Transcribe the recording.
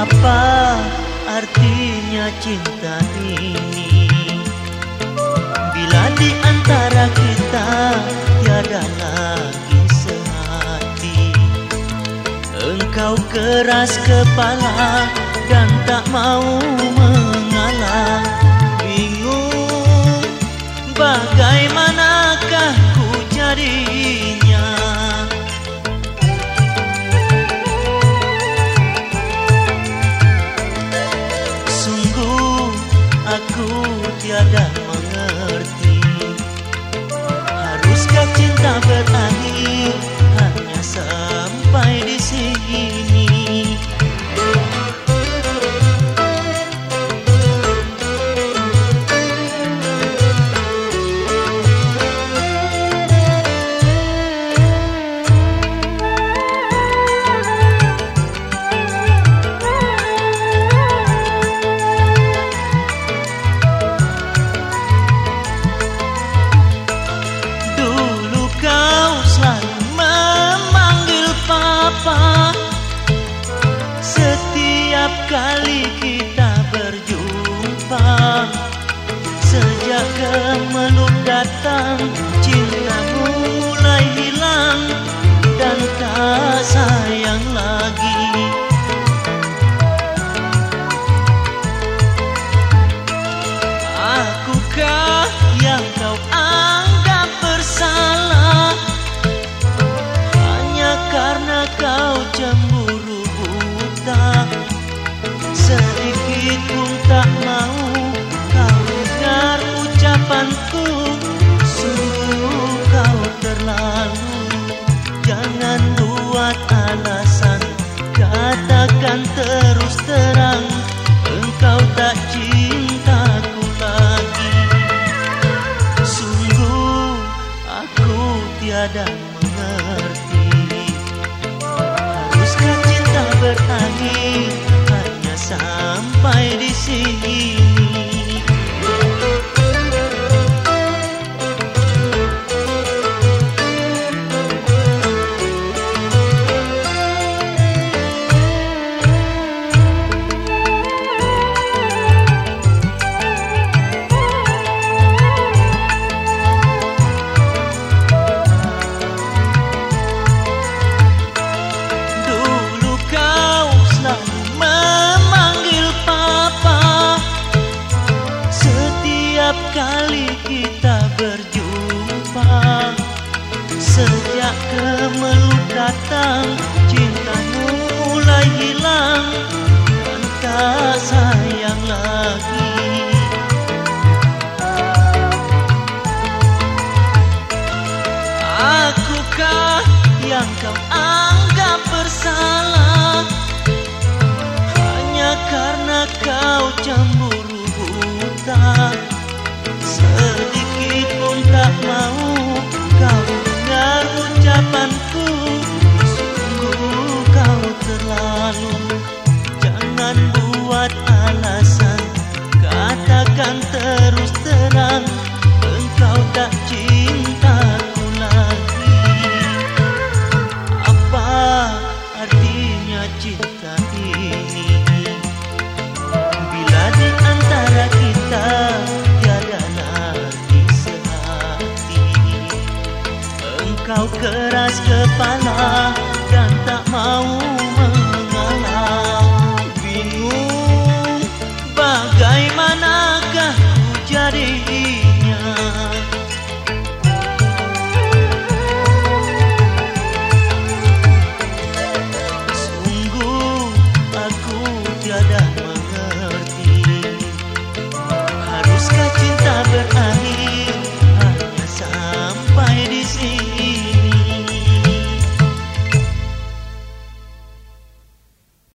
Apa artinya cinta ini? Bila di antara kita tiada lagi sehati Engkau keras kepala dan tak mau tiada mengerti. Haruskah cinta berakhir Sejak kemeluk datang Cintamu mulai hilang Dan tak Jangan buat alasan. Katakan terus terang Engkau tak cintaku lagi. Sungguh aku tiada kali kita berjumpa Sejak kemeluk datang Cintamu mulai hilang Dan tak sayang lagi? Akukah yang kau anggap bersalah Engkau keras kepala Dan tak mau